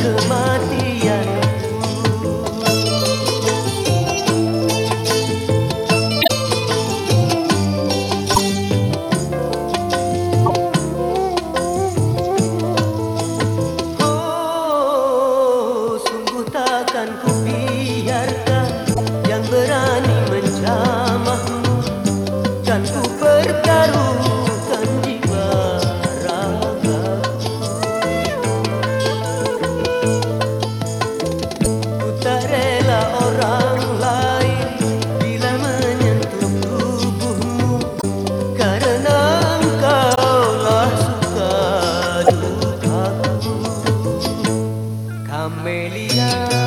可吗？美丽的。